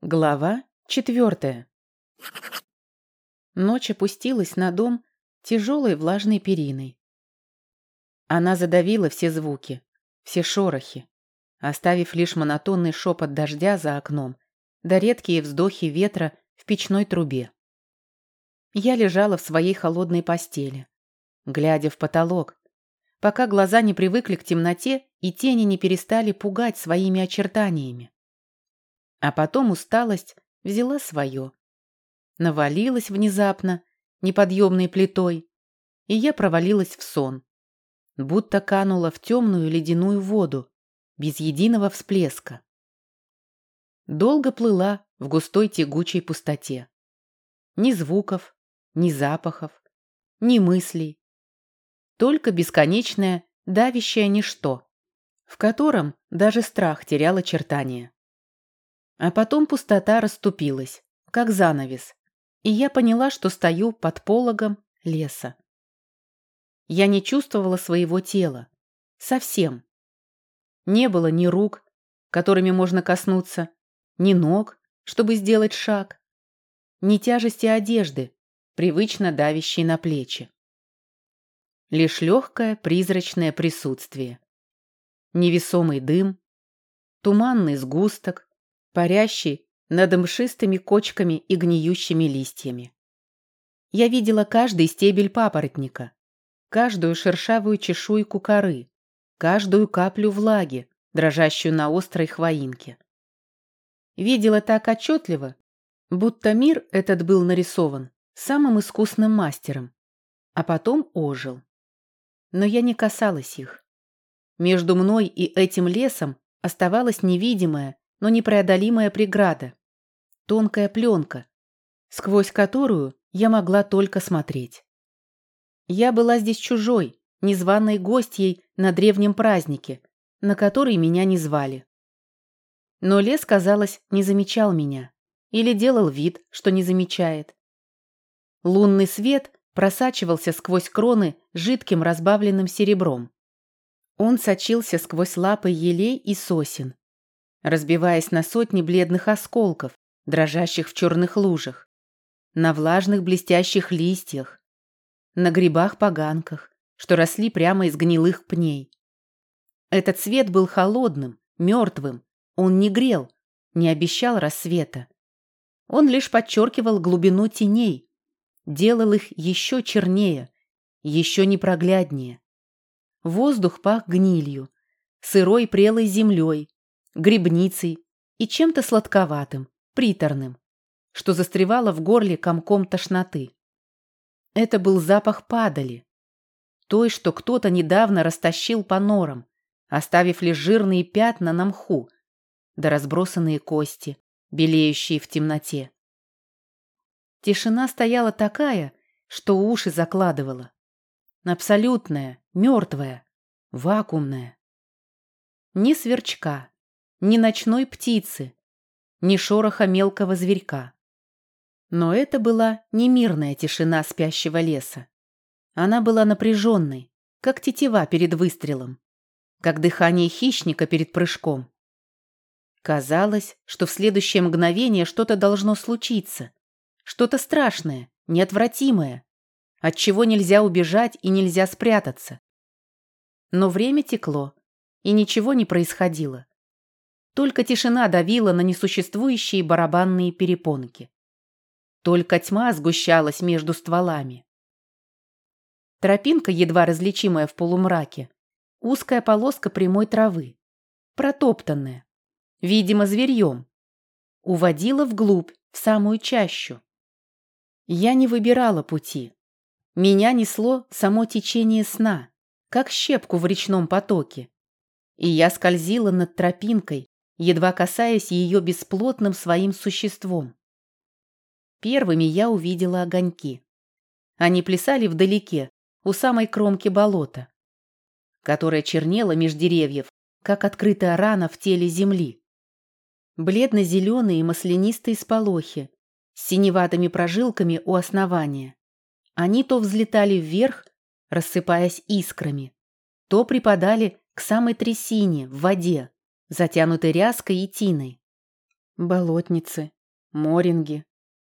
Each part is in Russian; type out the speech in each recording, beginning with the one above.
Глава четвертая. Ночь опустилась на дом тяжелой влажной периной. Она задавила все звуки, все шорохи, оставив лишь монотонный шепот дождя за окном да редкие вздохи ветра в печной трубе. Я лежала в своей холодной постели, глядя в потолок, пока глаза не привыкли к темноте и тени не перестали пугать своими очертаниями. А потом усталость взяла свое. Навалилась внезапно, неподъемной плитой, и я провалилась в сон. Будто канула в темную ледяную воду, без единого всплеска. Долго плыла в густой тягучей пустоте. Ни звуков, ни запахов, ни мыслей. Только бесконечное, давящее ничто, в котором даже страх терял очертания. А потом пустота расступилась, как занавес, и я поняла, что стою под пологом леса. Я не чувствовала своего тела. Совсем. Не было ни рук, которыми можно коснуться, ни ног, чтобы сделать шаг, ни тяжести одежды, привычно давящей на плечи. Лишь легкое призрачное присутствие. Невесомый дым, туманный сгусток, парящий над мшистыми кочками и гниющими листьями. Я видела каждый стебель папоротника, каждую шершавую чешуйку коры, каждую каплю влаги, дрожащую на острой хвоинке. Видела так отчетливо, будто мир этот был нарисован самым искусным мастером, а потом ожил. Но я не касалась их. Между мной и этим лесом оставалась невидимая, но непреодолимая преграда. Тонкая пленка, сквозь которую я могла только смотреть. Я была здесь чужой, незваной гостьей на древнем празднике, на который меня не звали. Но лес, казалось, не замечал меня. Или делал вид, что не замечает. Лунный свет просачивался сквозь кроны жидким разбавленным серебром. Он сочился сквозь лапы елей и сосен, разбиваясь на сотни бледных осколков, дрожащих в черных лужах, на влажных блестящих листьях, на грибах-поганках, что росли прямо из гнилых пней. Этот свет был холодным, мертвым, он не грел, не обещал рассвета. Он лишь подчеркивал глубину теней, делал их еще чернее, еще непрогляднее. Воздух пах гнилью, сырой прелой землей, грибницей и чем-то сладковатым, приторным, что застревало в горле комком тошноты. Это был запах падали, той, что кто-то недавно растащил по норам, оставив лишь жирные пятна на мху, да разбросанные кости, белеющие в темноте. Тишина стояла такая, что уши закладывала. Абсолютная, мертвая, вакуумная. Ни сверчка, ни ночной птицы, ни шороха мелкого зверька. Но это была не мирная тишина спящего леса. Она была напряженной, как тетива перед выстрелом, как дыхание хищника перед прыжком. Казалось, что в следующее мгновение что-то должно случиться. Что-то страшное, неотвратимое, от чего нельзя убежать и нельзя спрятаться. Но время текло, и ничего не происходило. Только тишина давила на несуществующие барабанные перепонки. Только тьма сгущалась между стволами. Тропинка, едва различимая в полумраке, узкая полоска прямой травы, протоптанная, видимо, зверьем, уводила вглубь, в самую чащу. Я не выбирала пути. Меня несло само течение сна, как щепку в речном потоке. И я скользила над тропинкой, едва касаясь ее бесплотным своим существом. Первыми я увидела огоньки. Они плясали вдалеке, у самой кромки болота, которое чернело меж деревьев, как открытая рана в теле земли бледно-зеленые маслянистые сполохи с синеватыми прожилками у основания. Они то взлетали вверх, рассыпаясь искрами, то припадали к самой трясине в воде, затянутой ряской и тиной. Болотницы, моринги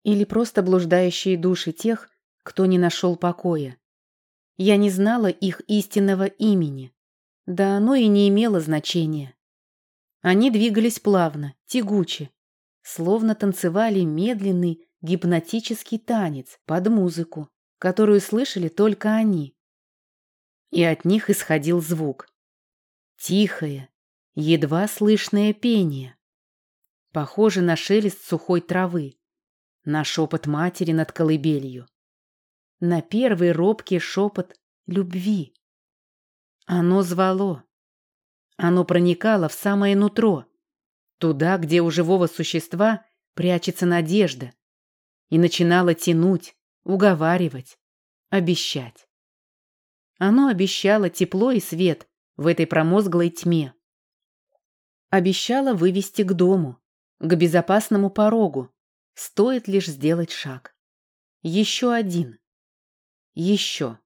или просто блуждающие души тех, кто не нашел покоя. Я не знала их истинного имени, да оно и не имело значения. Они двигались плавно, тягуче, словно танцевали медленный гипнотический танец под музыку, которую слышали только они. И от них исходил звук. Тихое, едва слышное пение. Похоже на шелест сухой травы, на шепот матери над колыбелью, на первый робкий шепот любви. Оно звало. Оно проникало в самое нутро, туда, где у живого существа прячется надежда, и начинало тянуть, уговаривать, обещать. Оно обещало тепло и свет в этой промозглой тьме. Обещало вывести к дому, к безопасному порогу, стоит лишь сделать шаг. Еще один. Еще.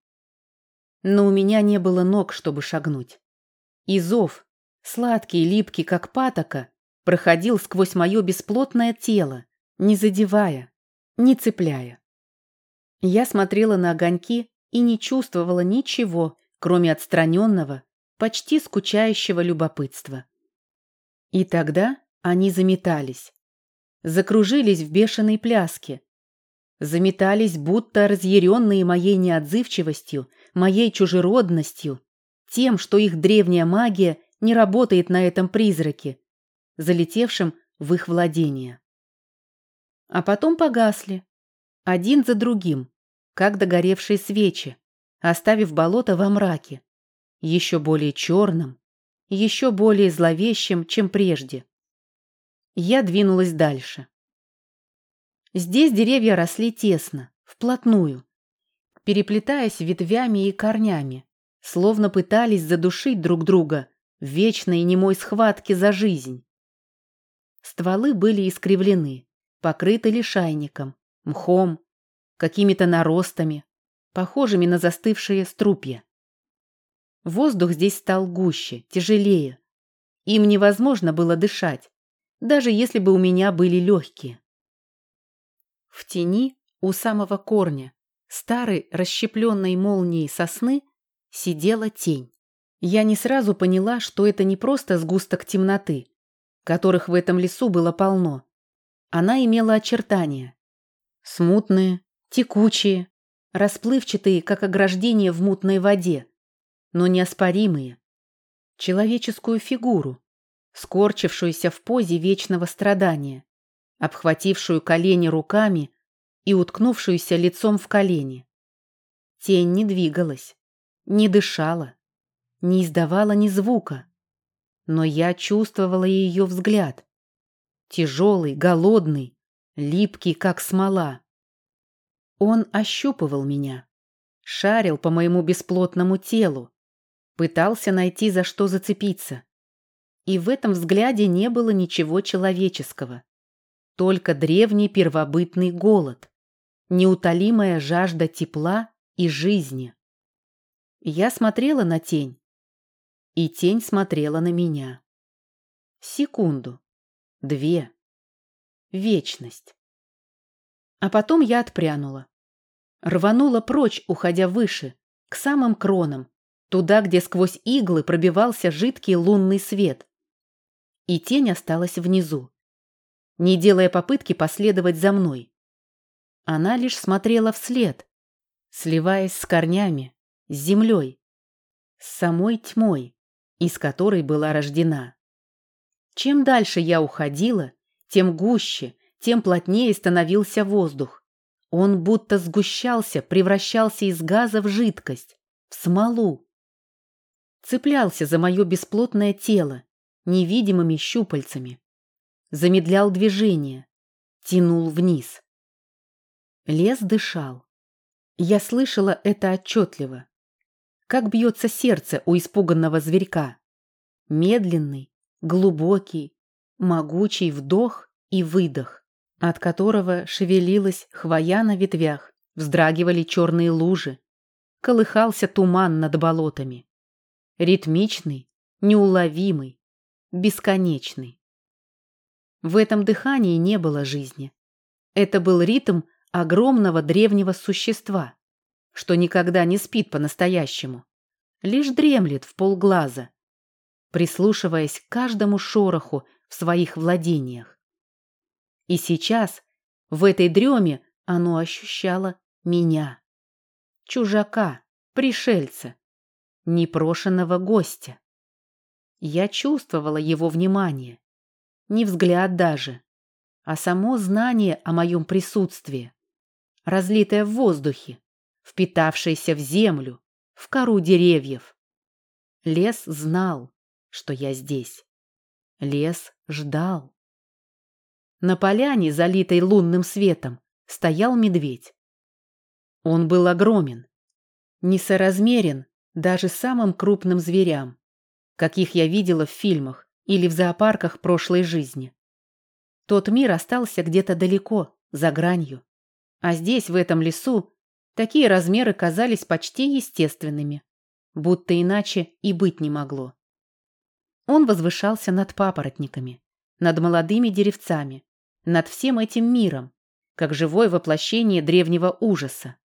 Но у меня не было ног, чтобы шагнуть. И зов, сладкий, липкий, как патока, проходил сквозь мое бесплотное тело, не задевая, не цепляя. Я смотрела на огоньки и не чувствовала ничего, кроме отстраненного, почти скучающего любопытства. И тогда они заметались, закружились в бешеной пляске, заметались, будто разъяренные моей неотзывчивостью, моей чужеродностью, тем, что их древняя магия не работает на этом призраке, залетевшем в их владение. А потом погасли, один за другим, как догоревшие свечи, оставив болото во мраке, еще более черным, еще более зловещим, чем прежде. Я двинулась дальше. Здесь деревья росли тесно, вплотную, переплетаясь ветвями и корнями, словно пытались задушить друг друга в вечной немой схватке за жизнь. Стволы были искривлены, покрыты лишайником, мхом, какими-то наростами, похожими на застывшие струпья. Воздух здесь стал гуще, тяжелее. Им невозможно было дышать, даже если бы у меня были легкие. В тени, у самого корня, старой расщепленной молнией сосны, сидела тень. Я не сразу поняла, что это не просто сгусток темноты, которых в этом лесу было полно, она имела очертания. Смутные, текучие, расплывчатые, как ограждение в мутной воде, но неоспоримые. Человеческую фигуру, скорчившуюся в позе вечного страдания, обхватившую колени руками и уткнувшуюся лицом в колени. Тень не двигалась, не дышала, не издавала ни звука, но я чувствовала ее взгляд, тяжелый, голодный, липкий, как смола. Он ощупывал меня, шарил по моему бесплотному телу, пытался найти за что зацепиться. И в этом взгляде не было ничего человеческого, только древний первобытный голод, неутолимая жажда тепла и жизни. Я смотрела на тень, и тень смотрела на меня. Секунду две. Вечность. А потом я отпрянула. Рванула прочь, уходя выше, к самым кронам, туда, где сквозь иглы пробивался жидкий лунный свет. И тень осталась внизу, не делая попытки последовать за мной. Она лишь смотрела вслед, сливаясь с корнями, с землей, с самой тьмой, из которой была рождена. Чем дальше я уходила, тем гуще, тем плотнее становился воздух. Он будто сгущался, превращался из газа в жидкость, в смолу. Цеплялся за мое бесплотное тело невидимыми щупальцами. Замедлял движение, тянул вниз. Лес дышал. Я слышала это отчетливо. Как бьется сердце у испуганного зверька. Медленный, глубокий, могучий вдох и выдох, от которого шевелилась хвоя на ветвях, вздрагивали черные лужи, колыхался туман над болотами. Ритмичный, неуловимый, бесконечный. В этом дыхании не было жизни. Это был ритм огромного древнего существа, что никогда не спит по-настоящему, лишь дремлет в полглаза, прислушиваясь к каждому шороху в своих владениях. И сейчас, в этой дреме, оно ощущало меня. Чужака, пришельца, непрошенного гостя. Я чувствовала его внимание. Не взгляд даже, а само знание о моем присутствии, разлитое в воздухе, впитавшееся в землю, в кору деревьев. Лес знал, что я здесь. Лес ждал. На поляне, залитой лунным светом, стоял медведь. Он был огромен, несоразмерен даже самым крупным зверям, каких я видела в фильмах или в зоопарках прошлой жизни. Тот мир остался где-то далеко, за гранью. А здесь, в этом лесу, такие размеры казались почти естественными, будто иначе и быть не могло. Он возвышался над папоротниками, над молодыми деревцами, над всем этим миром, как живое воплощение древнего ужаса.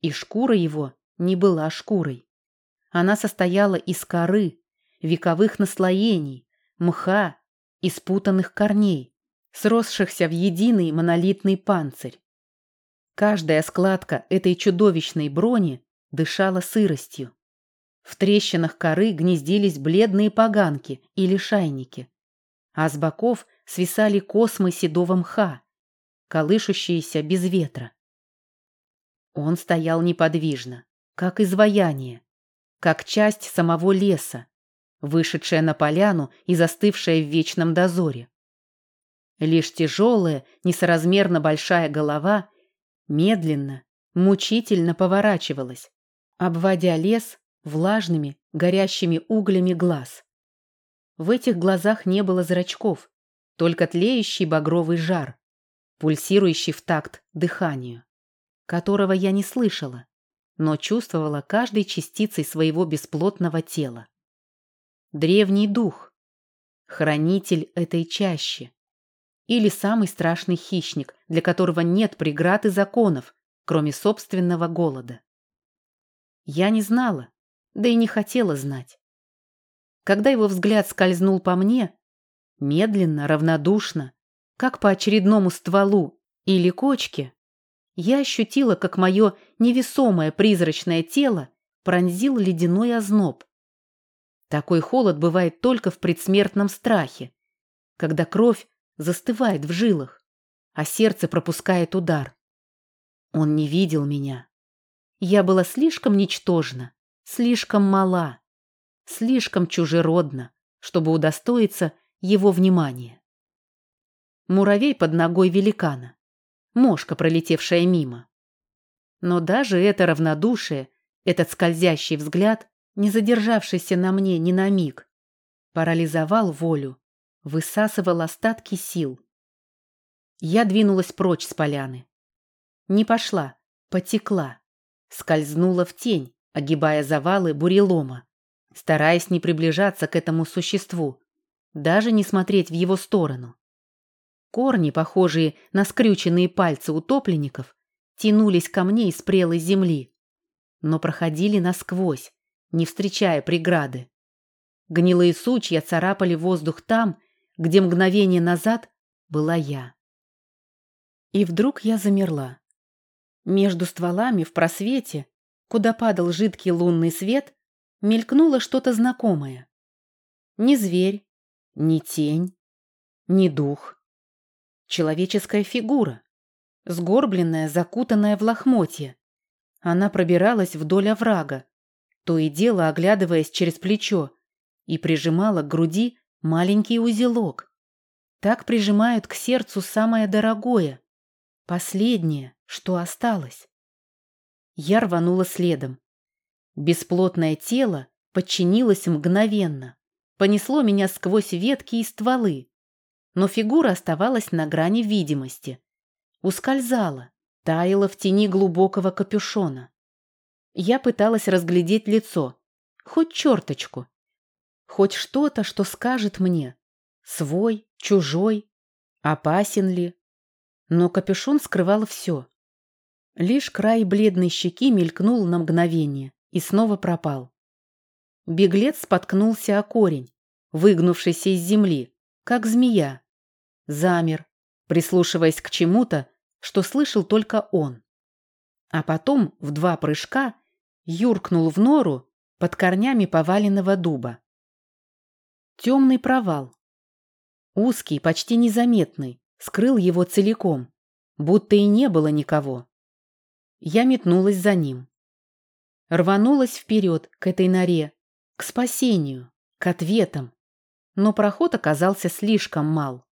И шкура его не была шкурой. Она состояла из коры, вековых наслоений, мха и спутанных корней, сросшихся в единый монолитный панцирь. Каждая складка этой чудовищной брони дышала сыростью. В трещинах коры гнездились бледные поганки или шайники, а с боков свисали космы седого мха, колышущиеся без ветра. Он стоял неподвижно, как изваяние, как часть самого леса, вышедшая на поляну и застывшая в вечном дозоре. Лишь тяжелая, несоразмерно большая голова медленно, мучительно поворачивалась, обводя лес влажными, горящими углями глаз. В этих глазах не было зрачков, только тлеющий багровый жар, пульсирующий в такт дыханию, которого я не слышала, но чувствовала каждой частицей своего бесплотного тела. Древний дух, хранитель этой чащи, или самый страшный хищник, для которого нет преград и законов, кроме собственного голода. Я не знала, да и не хотела знать. Когда его взгляд скользнул по мне, медленно, равнодушно, как по очередному стволу или кочке, я ощутила, как мое невесомое призрачное тело пронзил ледяной озноб. Такой холод бывает только в предсмертном страхе, когда кровь застывает в жилах, а сердце пропускает удар. Он не видел меня. Я была слишком ничтожна, слишком мала, слишком чужеродна, чтобы удостоиться его внимания. Муравей под ногой великана, мошка, пролетевшая мимо. Но даже это равнодушие, этот скользящий взгляд, не задержавшийся на мне ни на миг, парализовал волю высасывал остатки сил. Я двинулась прочь с поляны. Не пошла, потекла, скользнула в тень, огибая завалы бурелома, стараясь не приближаться к этому существу, даже не смотреть в его сторону. Корни, похожие на скрюченные пальцы утопленников, тянулись ко мне из прелой земли, но проходили насквозь, не встречая преграды. Гнилые сучья царапали воздух там, где мгновение назад была я. И вдруг я замерла. Между стволами в просвете, куда падал жидкий лунный свет, мелькнуло что-то знакомое. Ни зверь, ни тень, ни дух. Человеческая фигура, сгорбленная, закутанная в лохмотье. Она пробиралась вдоль оврага, то и дело оглядываясь через плечо, и прижимала к груди маленький узелок. Так прижимают к сердцу самое дорогое, последнее, что осталось. Я рванула следом. Бесплотное тело подчинилось мгновенно, понесло меня сквозь ветки и стволы, но фигура оставалась на грани видимости. Ускользала, таяла в тени глубокого капюшона. Я пыталась разглядеть лицо, хоть черточку, Хоть что-то, что скажет мне. Свой, чужой, Опасен ли? Но капюшон скрывал все. Лишь край бледной щеки мелькнул на мгновение и снова пропал. Беглец споткнулся о корень, выгнувшийся из земли, как змея. Замер, прислушиваясь к чему-то, что слышал только он. А потом в два прыжка юркнул в нору под корнями поваленного дуба. Темный провал. Узкий, почти незаметный, скрыл его целиком, будто и не было никого. Я метнулась за ним. Рванулась вперед к этой норе, к спасению, к ответам. Но проход оказался слишком мал.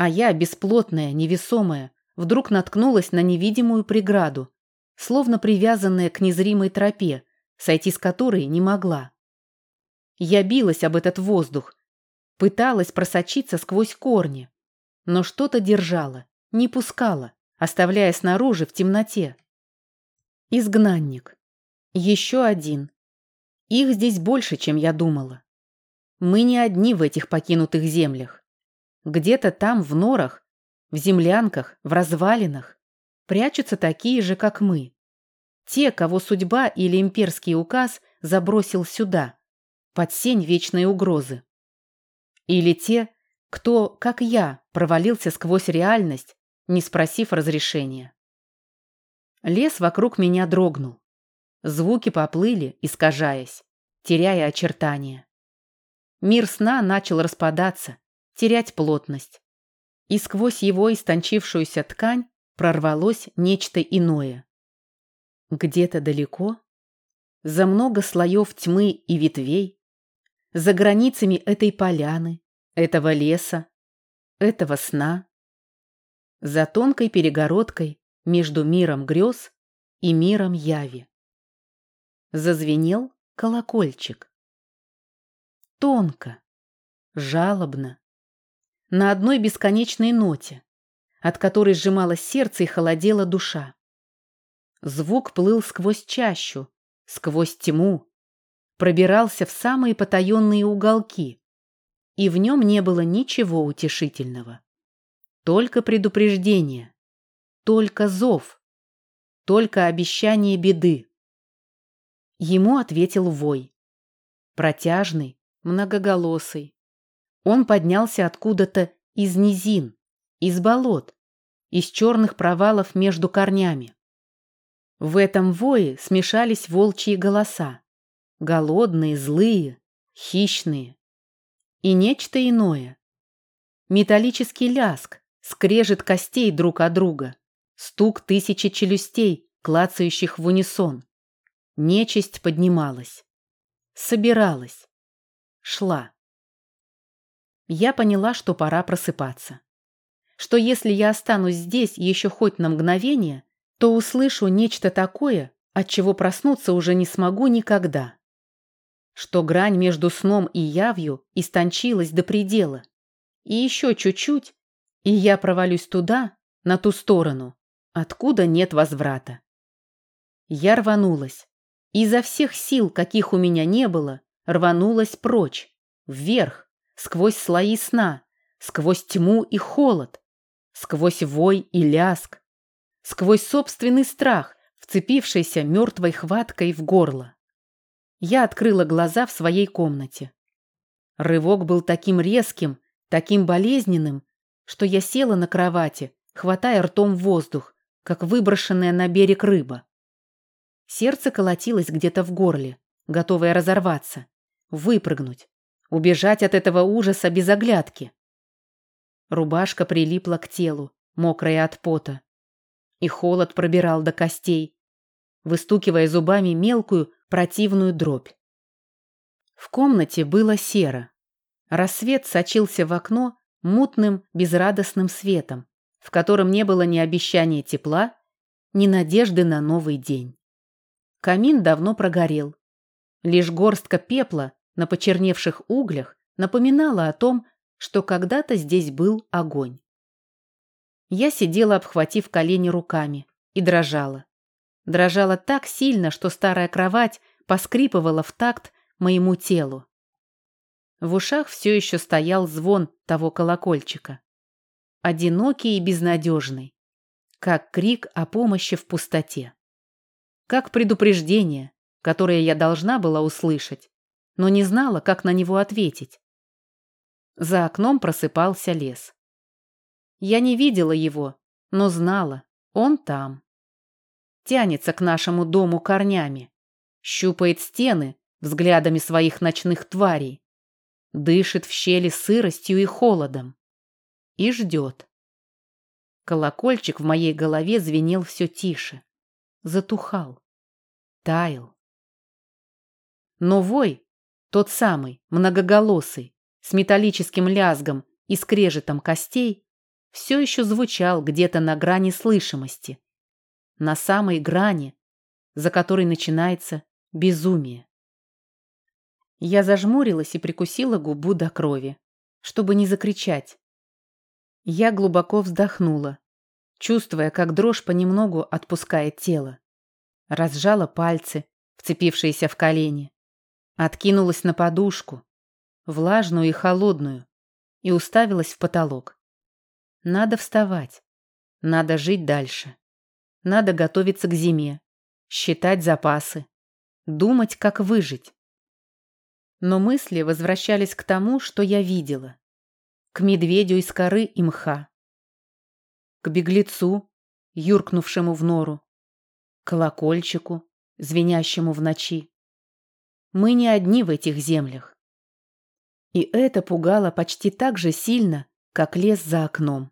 А я, бесплотная, невесомая, вдруг наткнулась на невидимую преграду, словно привязанная к незримой тропе, сойти с которой не могла. Я билась об этот воздух, пыталась просочиться сквозь корни, но что-то держало, не пускало, оставляя снаружи в темноте. Изгнанник. Еще один. Их здесь больше, чем я думала. Мы не одни в этих покинутых землях. Где-то там, в норах, в землянках, в развалинах, прячутся такие же, как мы. Те, кого судьба или имперский указ забросил сюда, под сень вечной угрозы. Или те, кто, как я, провалился сквозь реальность, не спросив разрешения. Лес вокруг меня дрогнул. Звуки поплыли, искажаясь, теряя очертания. Мир сна начал распадаться, терять плотность. И сквозь его истончившуюся ткань прорвалось нечто иное. Где-то далеко, за много слоев тьмы и ветвей, за границами этой поляны, этого леса, этого сна, за тонкой перегородкой между миром грез и миром яви. Зазвенел колокольчик. Тонко, жалобно, на одной бесконечной ноте, от которой сжималось сердце и холодела душа. Звук плыл сквозь чащу, сквозь тьму, пробирался в самые потаенные уголки, и в нем не было ничего утешительного. Только предупреждение, только зов, только обещание беды. Ему ответил вой. Протяжный, многоголосый. Он поднялся откуда-то из низин, из болот, из черных провалов между корнями. В этом вое смешались волчьи голоса. Голодные, злые, хищные. И нечто иное. Металлический ляск, скрежет костей друг от друга, стук тысячи челюстей, клацающих в унисон. Нечисть поднималась. Собиралась. Шла. Я поняла, что пора просыпаться. Что если я останусь здесь еще хоть на мгновение, то услышу нечто такое, от чего проснуться уже не смогу никогда. Что грань между сном и явью истончилась до предела. И еще чуть-чуть, и я провалюсь туда, на ту сторону, откуда нет возврата. Я рванулась, Изо всех сил, каких у меня не было, рванулась прочь, вверх, сквозь слои сна, сквозь тьму и холод, сквозь вой и ляск, сквозь собственный страх, вцепившийся мертвой хваткой в горло. Я открыла глаза в своей комнате. Рывок был таким резким, таким болезненным, что я села на кровати, хватая ртом воздух, как выброшенная на берег рыба. Сердце колотилось где-то в горле, готовое разорваться, выпрыгнуть, убежать от этого ужаса без оглядки. Рубашка прилипла к телу, мокрая от пота. И холод пробирал до костей, выстукивая зубами мелкую противную дробь. В комнате было серо. Рассвет сочился в окно мутным, безрадостным светом, в котором не было ни обещания тепла, ни надежды на новый день. Камин давно прогорел. Лишь горстка пепла на почерневших углях напоминала о том, что когда-то здесь был огонь. Я сидела, обхватив колени руками, и дрожала. Дрожала так сильно, что старая кровать поскрипывала в такт моему телу. В ушах все еще стоял звон того колокольчика. одинокий и безнадежный, как крик о помощи в пустоте, как предупреждение, которое я должна была услышать, но не знала, как на него ответить. За окном просыпался лес. Я не видела его, но знала, он там. Тянется к нашему дому корнями, щупает стены взглядами своих ночных тварей, дышит в щели сыростью и холодом и ждет. Колокольчик в моей голове звенел все тише, затухал, таял. Но вой, тот самый, многоголосый, с металлическим лязгом и скрежетом костей, все еще звучал где-то на грани слышимости, на самой грани, за которой начинается безумие. Я зажмурилась и прикусила губу до крови, чтобы не закричать. Я глубоко вздохнула, чувствуя, как дрожь понемногу отпускает тело. Разжала пальцы, вцепившиеся в колени. Откинулась на подушку, влажную и холодную, и уставилась в потолок. Надо вставать. Надо жить дальше. Надо готовиться к зиме, считать запасы, думать, как выжить. Но мысли возвращались к тому, что я видела. К медведю из коры и мха. К беглецу, юркнувшему в нору. Колокольчику, звенящему в ночи. Мы не одни в этих землях. И это пугало почти так же сильно, как лес за окном.